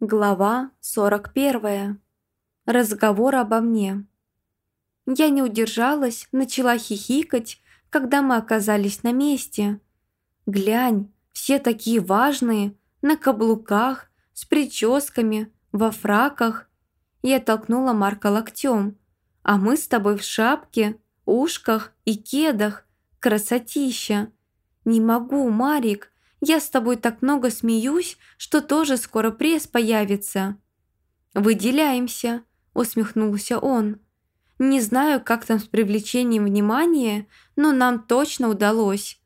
Глава 41. Разговор обо мне. Я не удержалась, начала хихикать, когда мы оказались на месте. Глянь, все такие важные, на каблуках, с прическами, во фраках. Я толкнула Марка локтем. А мы с тобой в шапке, ушках и кедах. Красотища. Не могу, Марик, я с тобой так много смеюсь, что тоже скоро пресс появится». «Выделяемся», — усмехнулся он. «Не знаю, как там с привлечением внимания, но нам точно удалось».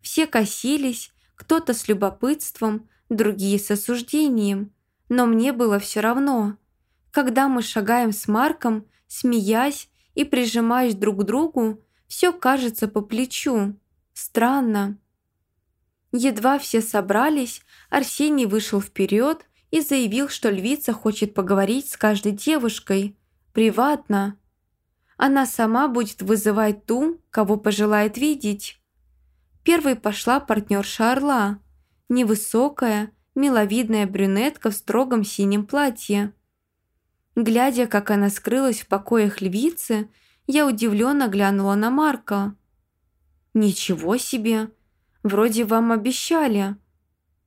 Все косились, кто-то с любопытством, другие с осуждением, но мне было все равно. Когда мы шагаем с Марком, смеясь и прижимаясь друг к другу, все кажется по плечу. Странно. Едва все собрались, Арсений вышел вперед и заявил, что львица хочет поговорить с каждой девушкой. Приватно. Она сама будет вызывать ту, кого пожелает видеть. Первой пошла партнерша Орла. Невысокая, миловидная брюнетка в строгом синем платье. Глядя, как она скрылась в покоях львицы, я удивленно глянула на Марка. «Ничего себе!» Вроде вам обещали.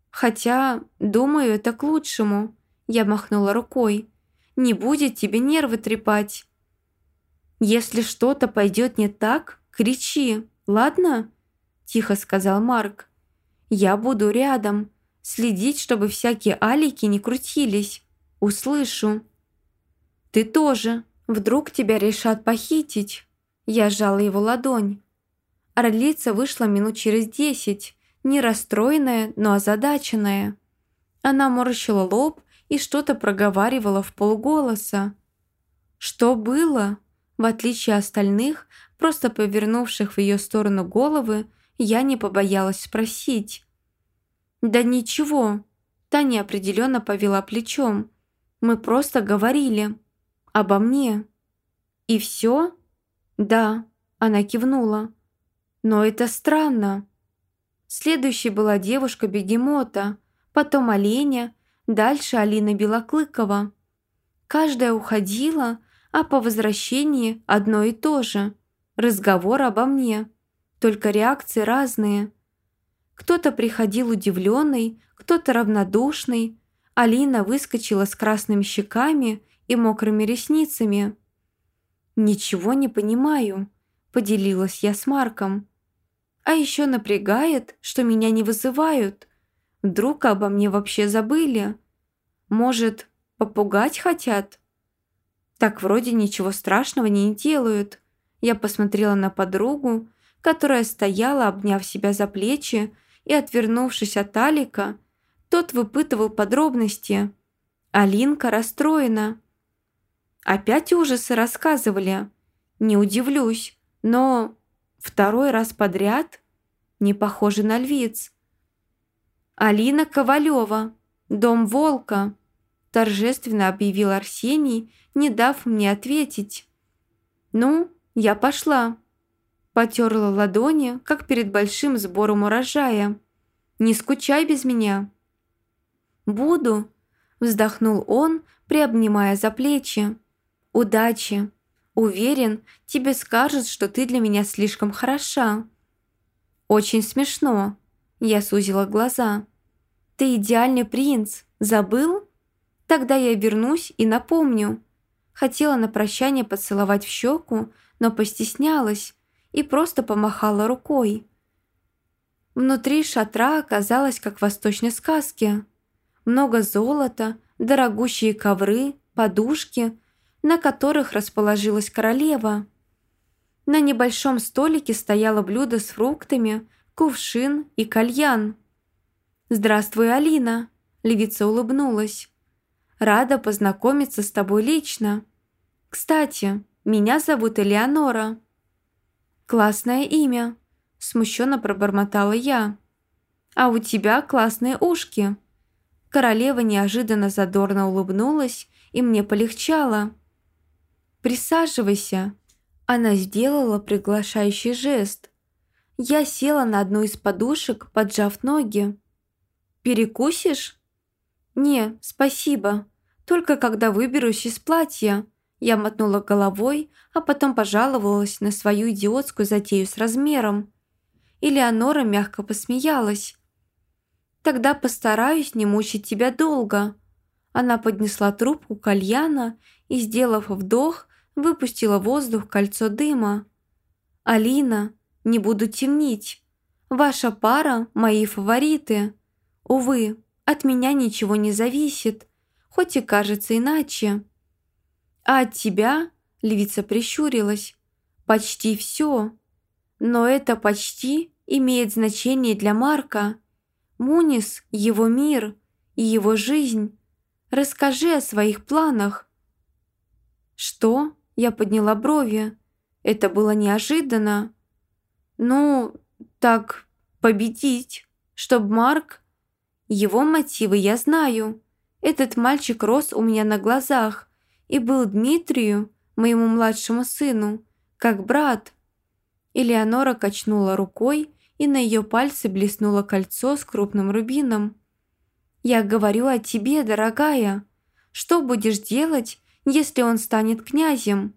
Хотя, думаю, это к лучшему. Я махнула рукой. Не будет тебе нервы трепать. Если что-то пойдет не так, кричи, ладно? Тихо сказал Марк. Я буду рядом, следить, чтобы всякие алики не крутились. Услышу. Ты тоже. Вдруг тебя решат похитить. Я сжала его ладонь. Орлица вышла минут через десять, не расстроенная, но озадаченная. Она морщила лоб и что-то проговаривала в полголоса. Что было? В отличие от остальных, просто повернувших в ее сторону головы, я не побоялась спросить. «Да ничего», – та неопределенно повела плечом. «Мы просто говорили. Обо мне». «И все?» «Да», – она кивнула. Но это странно. Следующей была девушка-бегемота, потом оленя, дальше Алина Белоклыкова. Каждая уходила, а по возвращении одно и то же. Разговор обо мне. Только реакции разные. Кто-то приходил удивленный, кто-то равнодушный. Алина выскочила с красными щеками и мокрыми ресницами. «Ничего не понимаю», – поделилась я с Марком. А еще напрягает, что меня не вызывают. Вдруг обо мне вообще забыли? Может, попугать хотят? Так вроде ничего страшного не делают. Я посмотрела на подругу, которая стояла, обняв себя за плечи, и, отвернувшись от Алика, тот выпытывал подробности. Алинка расстроена. Опять ужасы рассказывали. Не удивлюсь, но Второй раз подряд? Не похоже на львиц. «Алина Ковалева, дом Волка», торжественно объявил Арсений, не дав мне ответить. «Ну, я пошла». Потерла ладони, как перед большим сбором урожая. «Не скучай без меня». «Буду», – вздохнул он, приобнимая за плечи. «Удачи». Уверен, тебе скажут, что ты для меня слишком хороша». «Очень смешно», – я сузила глаза. «Ты идеальный принц, забыл? Тогда я вернусь и напомню». Хотела на прощание поцеловать в щеку, но постеснялась и просто помахала рукой. Внутри шатра оказалось как в восточной сказке. Много золота, дорогущие ковры, подушки – на которых расположилась королева. На небольшом столике стояло блюдо с фруктами, кувшин и кальян. «Здравствуй, Алина!» – львица улыбнулась. «Рада познакомиться с тобой лично. Кстати, меня зовут Элеонора». «Классное имя», – смущенно пробормотала я. «А у тебя классные ушки». Королева неожиданно задорно улыбнулась, и мне полегчало. «Присаживайся». Она сделала приглашающий жест. Я села на одну из подушек, поджав ноги. «Перекусишь?» «Не, спасибо. Только когда выберусь из платья». Я мотнула головой, а потом пожаловалась на свою идиотскую затею с размером. Элеонора мягко посмеялась. «Тогда постараюсь не мучить тебя долго». Она поднесла трубку кальяна и, сделав вдох, выпустила воздух кольцо дыма. «Алина, не буду темнить. Ваша пара – мои фавориты. Увы, от меня ничего не зависит, хоть и кажется иначе. А от тебя, львица прищурилась, почти все. Но это почти имеет значение для Марка. Мунис – его мир и его жизнь. Расскажи о своих планах. Что? Я подняла брови. Это было неожиданно. Ну, так, победить, чтоб Марк... Его мотивы я знаю. Этот мальчик рос у меня на глазах и был Дмитрию, моему младшему сыну, как брат. Элеонора качнула рукой, и на ее пальце блеснуло кольцо с крупным рубином. «Я говорю о тебе, дорогая. Что будешь делать, если он станет князем?»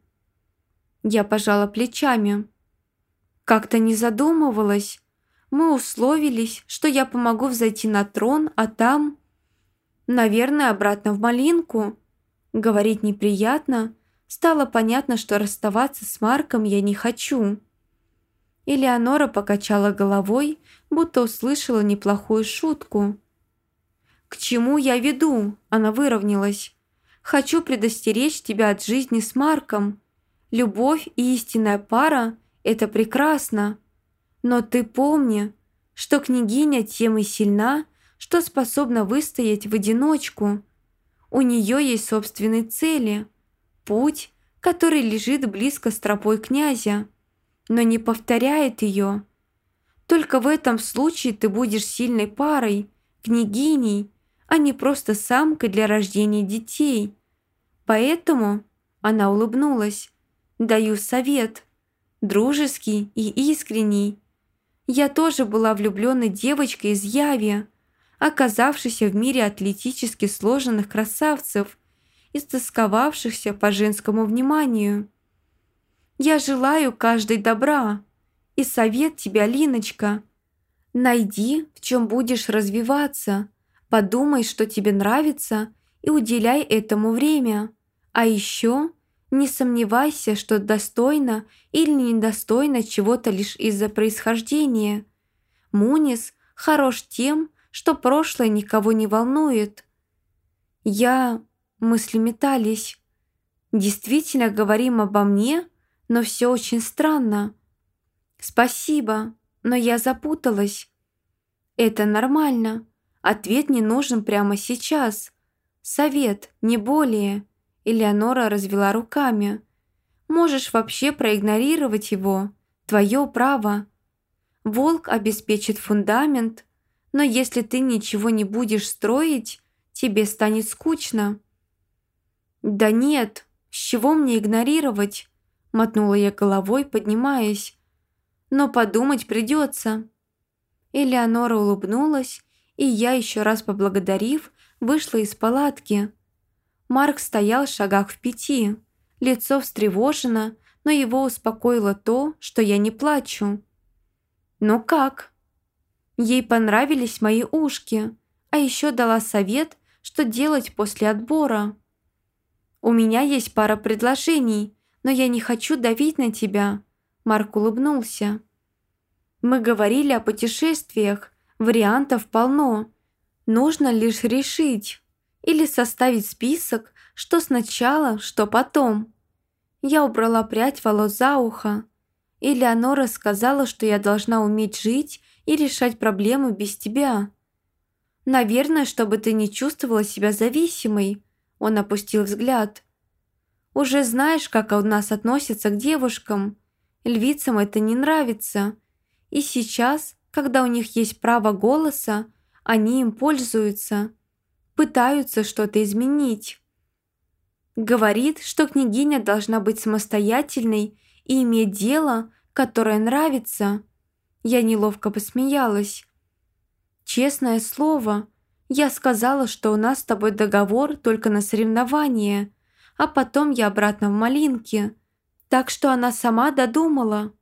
Я пожала плечами. Как-то не задумывалась. Мы условились, что я помогу взойти на трон, а там... Наверное, обратно в Малинку. Говорить неприятно. Стало понятно, что расставаться с Марком я не хочу. Элеонора покачала головой, будто услышала неплохую шутку. «К чему я веду?» Она выровнялась. «Хочу предостеречь тебя от жизни с Марком. Любовь и истинная пара – это прекрасно. Но ты помни, что княгиня тем и сильна, что способна выстоять в одиночку. У нее есть собственные цели, путь, который лежит близко с тропой князя, но не повторяет ее. Только в этом случае ты будешь сильной парой, княгиней, а не просто самкой для рождения детей. Поэтому, она улыбнулась, даю совет, дружеский и искренний. Я тоже была влюбленной девочкой из Яви, оказавшейся в мире атлетически сложенных красавцев, истосковавшихся по женскому вниманию. Я желаю каждой добра, и совет тебе, Линочка. Найди, в чем будешь развиваться, подумай, что тебе нравится, и уделяй этому время. А еще не сомневайся, что достойно или недостойно чего-то лишь из-за происхождения. Мунис хорош тем, что прошлое никого не волнует. Я... Мысли метались. Действительно говорим обо мне, но все очень странно. Спасибо, но я запуталась. Это нормально. Ответ не нужен прямо сейчас. Совет, не более. Элеонора развела руками. Можешь вообще проигнорировать его. Твое право. Волк обеспечит фундамент, но если ты ничего не будешь строить, тебе станет скучно». «Да нет, с чего мне игнорировать?» – мотнула я головой, поднимаясь. «Но подумать придется». Элеонора улыбнулась, и я, еще раз поблагодарив, вышла из палатки. Марк стоял в шагах в пяти, лицо встревожено, но его успокоило то, что я не плачу. «Ну как?» Ей понравились мои ушки, а еще дала совет, что делать после отбора. «У меня есть пара предложений, но я не хочу давить на тебя», Марк улыбнулся. «Мы говорили о путешествиях, вариантов полно. Нужно лишь решить или составить список, что сначала, что потом». Я убрала прядь волос за ухо. И Леонора сказала, что я должна уметь жить и решать проблемы без тебя. Наверное, чтобы ты не чувствовала себя зависимой. Он опустил взгляд. Уже знаешь, как у нас относятся к девушкам. Львицам это не нравится. И сейчас, когда у них есть право голоса, они им пользуются. Пытаются что-то изменить. Говорит, что княгиня должна быть самостоятельной и иметь дело, которое нравится – я неловко посмеялась. Честное слово, Я сказала, что у нас с тобой договор только на соревнования, а потом я обратно в Малинке. Так что она сама додумала.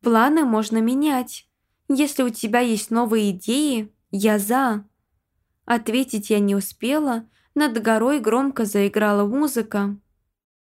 Планы можно менять. Если у тебя есть новые идеи, я за. Ответить я не успела, над горой громко заиграла музыка.